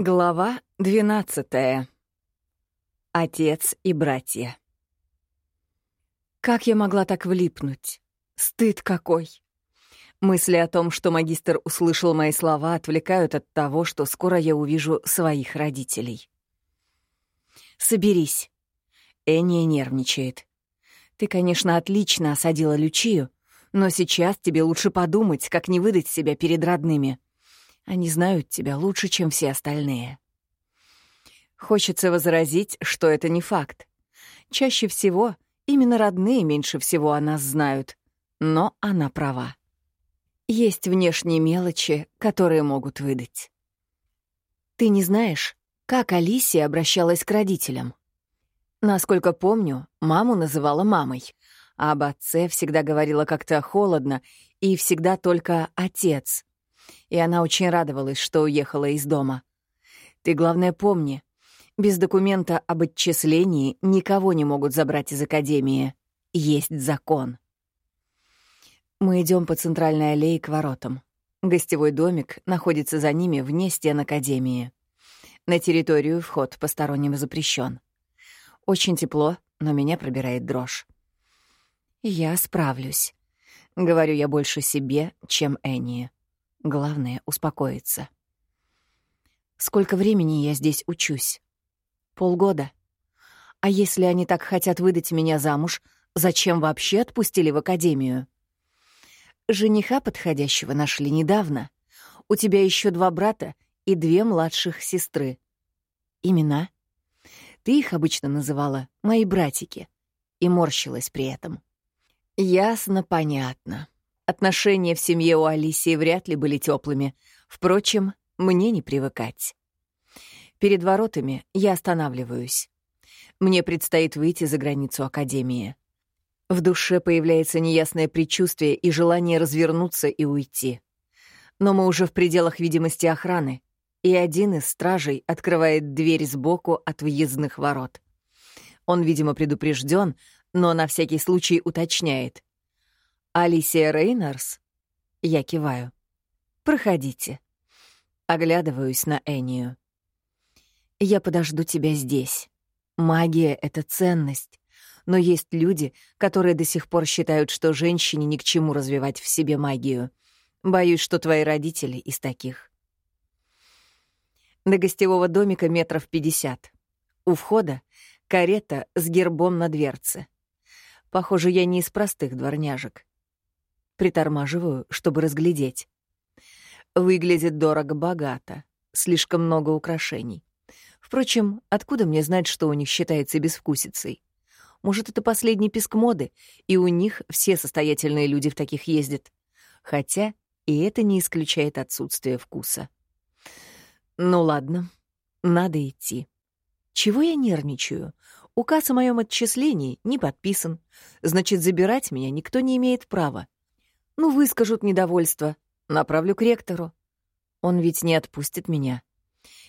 Глава двенадцатая. Отец и братья. Как я могла так влипнуть? Стыд какой! Мысли о том, что магистр услышал мои слова, отвлекают от того, что скоро я увижу своих родителей. «Соберись». Эния нервничает. «Ты, конечно, отлично осадила Лючию, но сейчас тебе лучше подумать, как не выдать себя перед родными». Они знают тебя лучше, чем все остальные. Хочется возразить, что это не факт. Чаще всего именно родные меньше всего о нас знают, но она права. Есть внешние мелочи, которые могут выдать. Ты не знаешь, как Алисия обращалась к родителям? Насколько помню, маму называла мамой, а об отце всегда говорила как-то холодно и всегда только «отец», и она очень радовалась, что уехала из дома. Ты, главное, помни, без документа об отчислении никого не могут забрать из академии. Есть закон. Мы идем по центральной аллее к воротам. Гостевой домик находится за ними вне стен академии. На территорию вход посторонним запрещен. Очень тепло, но меня пробирает дрожь. «Я справлюсь», — говорю я больше себе, чем Энни. Главное — успокоиться. Сколько времени я здесь учусь? Полгода. А если они так хотят выдать меня замуж, зачем вообще отпустили в академию? Жениха подходящего нашли недавно. У тебя еще два брата и две младших сестры. Имена? Ты их обычно называла «мои братики» и морщилась при этом. Ясно, понятно. Отношения в семье у Алисии вряд ли были теплыми. Впрочем, мне не привыкать. Перед воротами я останавливаюсь. Мне предстоит выйти за границу Академии. В душе появляется неясное предчувствие и желание развернуться и уйти. Но мы уже в пределах видимости охраны, и один из стражей открывает дверь сбоку от въездных ворот. Он, видимо, предупрежден, но на всякий случай уточняет. «Алисия Рейнарс?» Я киваю. «Проходите». Оглядываюсь на Энию. «Я подожду тебя здесь. Магия — это ценность. Но есть люди, которые до сих пор считают, что женщине ни к чему развивать в себе магию. Боюсь, что твои родители из таких». До гостевого домика метров пятьдесят. У входа — карета с гербом на дверце. Похоже, я не из простых дворняжек. Притормаживаю, чтобы разглядеть. Выглядит дорого-богато, слишком много украшений. Впрочем, откуда мне знать, что у них считается безвкусицей? Может, это последний писк моды, и у них все состоятельные люди в таких ездят. Хотя и это не исключает отсутствие вкуса. Ну ладно, надо идти. Чего я нервничаю? Указ о моем отчислении не подписан. Значит, забирать меня никто не имеет права. Ну, выскажут недовольство. Направлю к ректору. Он ведь не отпустит меня.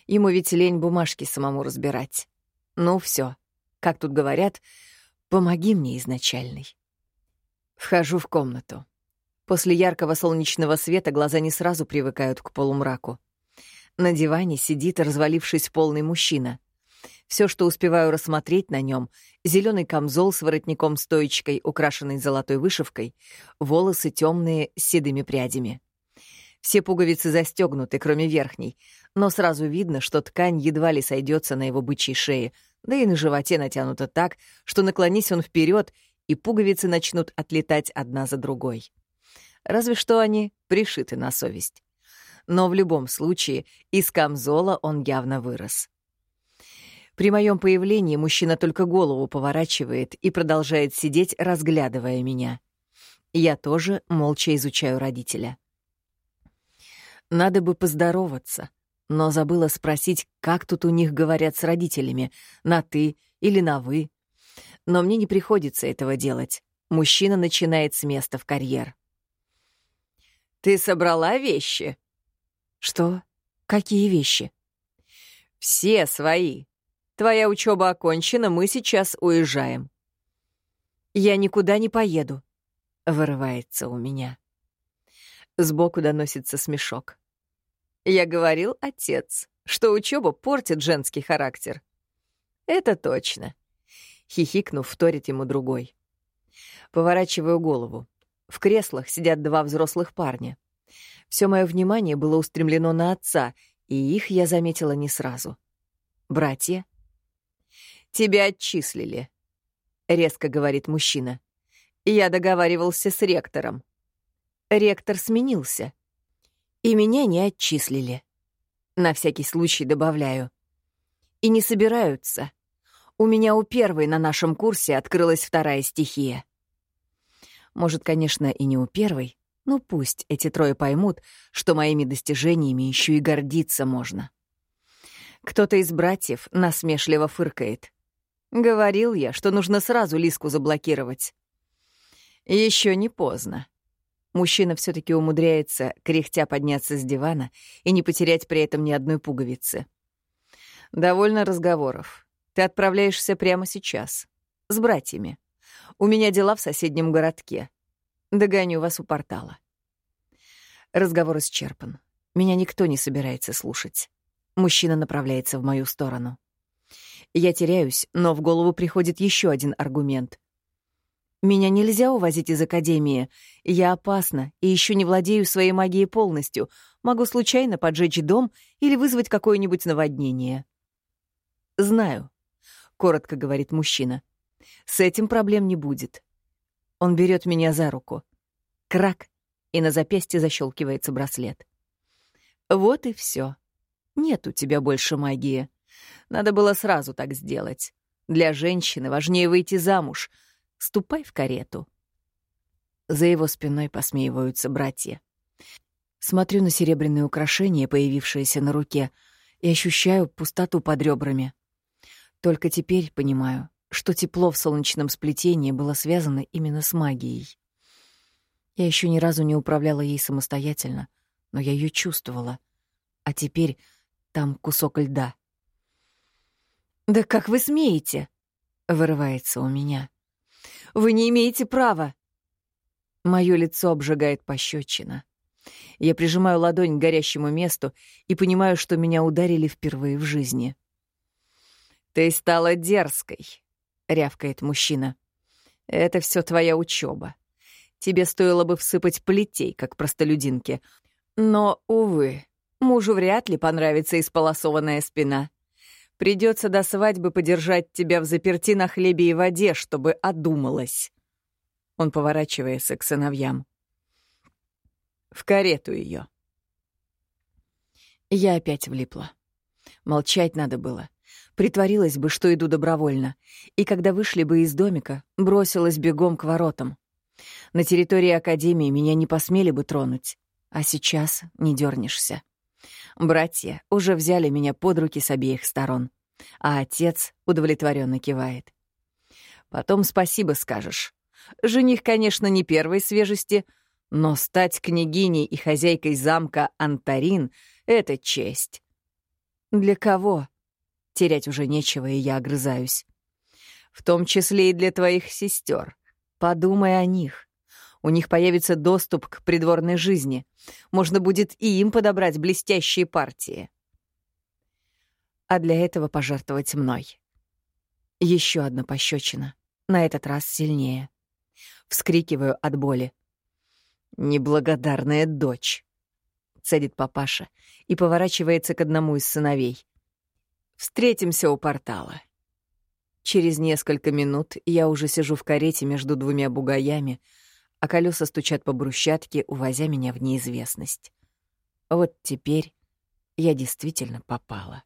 Ему ведь лень бумажки самому разбирать. Ну, все. Как тут говорят, помоги мне, изначальный. Вхожу в комнату. После яркого солнечного света глаза не сразу привыкают к полумраку. На диване сидит, развалившись, полный мужчина. Все, что успеваю рассмотреть на нем, зеленый камзол с воротником-стоечкой, украшенный золотой вышивкой, волосы темные с седыми прядями. Все пуговицы застегнуты, кроме верхней, но сразу видно, что ткань едва ли сойдется на его бычьей шее, да и на животе натянута так, что наклонись он вперед, и пуговицы начнут отлетать одна за другой. Разве что они пришиты на совесть. Но в любом случае из камзола он явно вырос. При моем появлении мужчина только голову поворачивает и продолжает сидеть, разглядывая меня. Я тоже молча изучаю родителя. Надо бы поздороваться, но забыла спросить, как тут у них говорят с родителями, на «ты» или на «вы». Но мне не приходится этого делать. Мужчина начинает с места в карьер. «Ты собрала вещи?» «Что? Какие вещи?» «Все свои. Твоя учеба окончена, мы сейчас уезжаем». «Я никуда не поеду», — вырывается у меня. Сбоку доносится смешок. «Я говорил, отец, что учеба портит женский характер. Это точно. Хихикнув, вторит ему другой. Поворачиваю голову. В креслах сидят два взрослых парня. Все мое внимание было устремлено на отца, и их я заметила не сразу. Братья. «Тебя отчислили», — резко говорит мужчина. «Я договаривался с ректором». Ректор сменился. И меня не отчислили. На всякий случай добавляю. И не собираются. У меня у первой на нашем курсе открылась вторая стихия. Может, конечно, и не у первой, но пусть эти трое поймут, что моими достижениями еще и гордиться можно. Кто-то из братьев насмешливо фыркает. Говорил я, что нужно сразу Лиску заблокировать. Еще не поздно. Мужчина все таки умудряется кряхтя подняться с дивана и не потерять при этом ни одной пуговицы. «Довольно разговоров. Ты отправляешься прямо сейчас. С братьями. У меня дела в соседнем городке. Догоню вас у портала». Разговор исчерпан. Меня никто не собирается слушать. Мужчина направляется в мою сторону. Я теряюсь, но в голову приходит еще один аргумент. Меня нельзя увозить из академии. Я опасна и еще не владею своей магией полностью. Могу случайно поджечь дом или вызвать какое-нибудь наводнение. Знаю, коротко говорит мужчина. С этим проблем не будет. Он берет меня за руку. Крак, и на запястье защелкивается браслет. Вот и все. Нет у тебя больше магии. Надо было сразу так сделать. Для женщины важнее выйти замуж — Ступай в карету. За его спиной посмеиваются братья. Смотрю на серебряные украшения, появившиеся на руке, и ощущаю пустоту под ребрами. Только теперь понимаю, что тепло в солнечном сплетении было связано именно с магией. Я еще ни разу не управляла ей самостоятельно, но я ее чувствовала. А теперь там кусок льда. «Да как вы смеете?» — вырывается у меня. Вы не имеете права!» Мое лицо обжигает пощечина. Я прижимаю ладонь к горящему месту и понимаю, что меня ударили впервые в жизни. «Ты стала дерзкой», — рявкает мужчина. «Это все твоя учеба. Тебе стоило бы всыпать плетей, как простолюдинке. Но, увы, мужу вряд ли понравится исполосованная спина. Придется до свадьбы подержать тебя в заперти на хлебе и воде, чтобы одумалась. Он поворачивается к сыновьям. В карету ее. Я опять влипла. Молчать надо было. Притворилась бы, что иду добровольно. И когда вышли бы из домика, бросилась бегом к воротам. На территории Академии меня не посмели бы тронуть. А сейчас не дернешься. Братья уже взяли меня под руки с обеих сторон, а отец удовлетворенно кивает. Потом спасибо скажешь. Жених, конечно, не первой свежести, но стать княгиней и хозяйкой замка Антарин — это честь. Для кого? Терять уже нечего, и я огрызаюсь. В том числе и для твоих сестер. Подумай о них. У них появится доступ к придворной жизни. Можно будет и им подобрать блестящие партии. А для этого пожертвовать мной. Еще одна пощечина, на этот раз сильнее. Вскрикиваю от боли. «Неблагодарная дочь!» — цедит папаша и поворачивается к одному из сыновей. «Встретимся у портала». Через несколько минут я уже сижу в карете между двумя бугаями, а колеса стучат по брусчатке, увозя меня в неизвестность. Вот теперь я действительно попала.